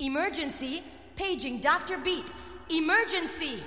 Emergency! Paging Dr. Beat! Emergency!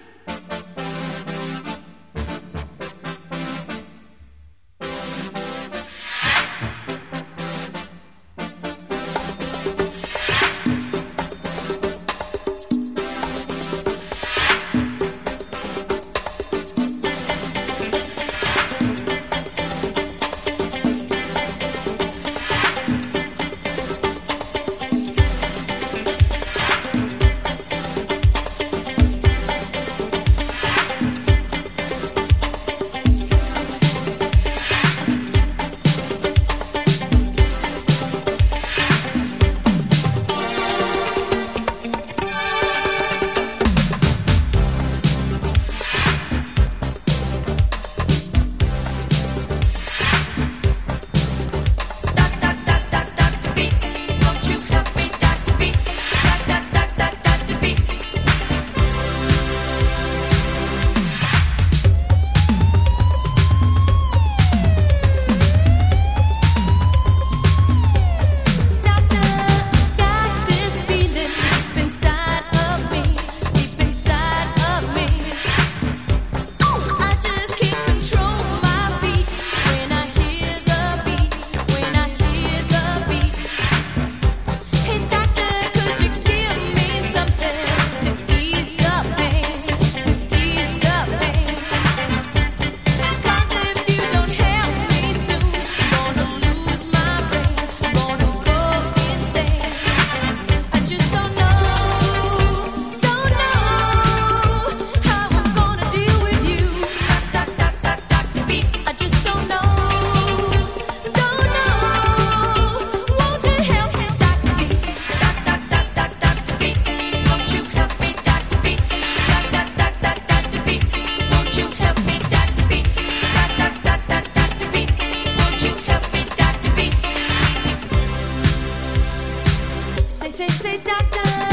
Say, doctor.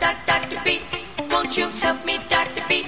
Dr. Beat. Won't you help me, Dr. Beat?